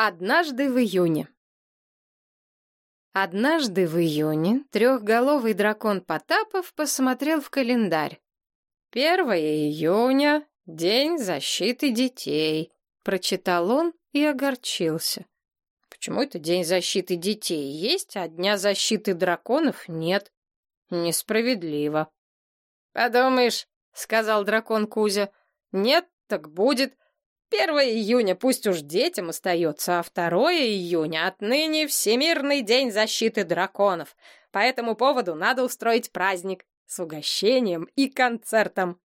Однажды в июне. Однажды в июне трехголовый дракон Потапов посмотрел в календарь. «Первое июня — День защиты детей», — прочитал он и огорчился. «Почему это День защиты детей есть, а Дня защиты драконов нет? Несправедливо». «Подумаешь», — сказал дракон Кузя, — «нет, так будет». 1 июня пусть уж детям остается, а 2 июня отныне Всемирный день защиты драконов. По этому поводу надо устроить праздник с угощением и концертом.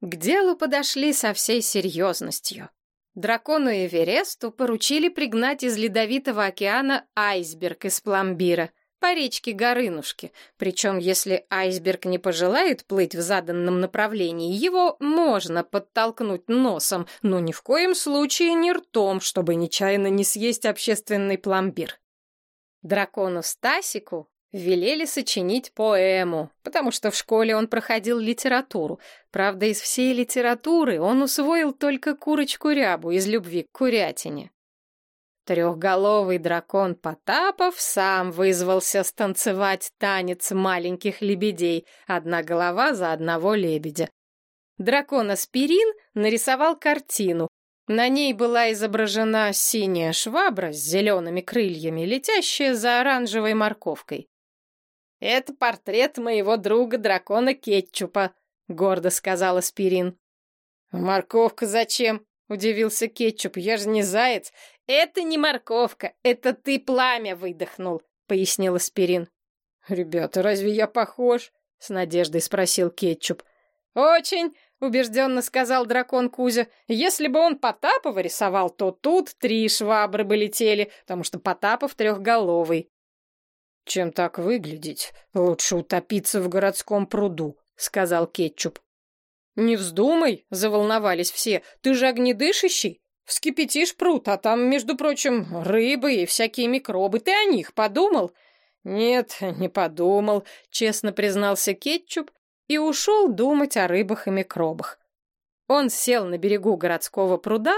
К делу подошли со всей серьезностью. Дракону Эвересту поручили пригнать из Ледовитого океана айсберг из пломбира — по речке Горынушки. Причем, если айсберг не пожелает плыть в заданном направлении, его можно подтолкнуть носом, но ни в коем случае не ртом, чтобы нечаянно не съесть общественный пломбир. Дракону Стасику велели сочинить поэму, потому что в школе он проходил литературу. Правда, из всей литературы он усвоил только курочку-рябу из любви к курятине. Трехголовый дракон Потапов сам вызвался станцевать танец маленьких лебедей, одна голова за одного лебедя. Дракон Аспирин нарисовал картину. На ней была изображена синяя швабра с зелеными крыльями, летящая за оранжевой морковкой. «Это портрет моего друга дракона Кетчупа», — гордо сказал Аспирин. «Морковка зачем?» — удивился Кетчуп. «Я же не заяц. «Это не морковка, это ты пламя выдохнул», — пояснил Аспирин. «Ребята, разве я похож?» — с надеждой спросил Кетчуп. «Очень», — убежденно сказал дракон Кузя. «Если бы он Потапова рисовал, то тут три швабры бы летели, потому что Потапов трехголовый». «Чем так выглядеть? Лучше утопиться в городском пруду», — сказал Кетчуп. «Не вздумай», — заволновались все, — «ты же огнедышащий. Вскипятишь пруд, а там, между прочим, рыбы и всякие микробы. Ты о них подумал? Нет, не подумал, честно признался Кетчуп и ушел думать о рыбах и микробах. Он сел на берегу городского пруда,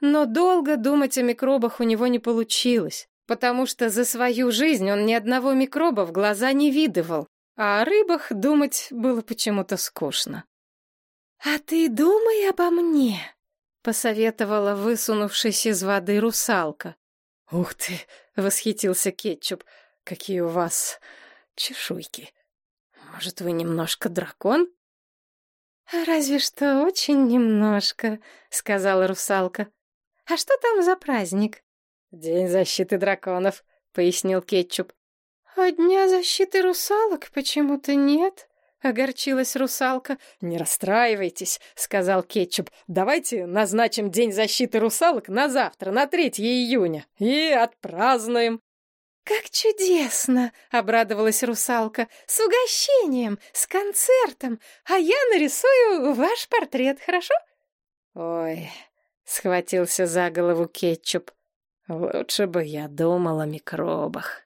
но долго думать о микробах у него не получилось, потому что за свою жизнь он ни одного микроба в глаза не видывал, а о рыбах думать было почему-то скучно. «А ты думай обо мне», — посоветовала высунувшись из воды русалка. «Ух ты!» — восхитился Кетчуп. «Какие у вас чешуйки! Может, вы немножко дракон?» «Разве что очень немножко», — сказала русалка. «А что там за праздник?» «День защиты драконов», — пояснил Кетчуп. «А дня защиты русалок почему-то нет», — огорчилась русалка. «Не расстраивайтесь», — сказал Кетчуп. «Давайте назначим День защиты русалок на завтра, на 3 июня, и отпразднуем». «Как чудесно!» — обрадовалась русалка. «С угощением, с концертом, а я нарисую ваш портрет, хорошо?» «Ой!» — схватился за голову Кетчуп. «Лучше бы я думал о микробах».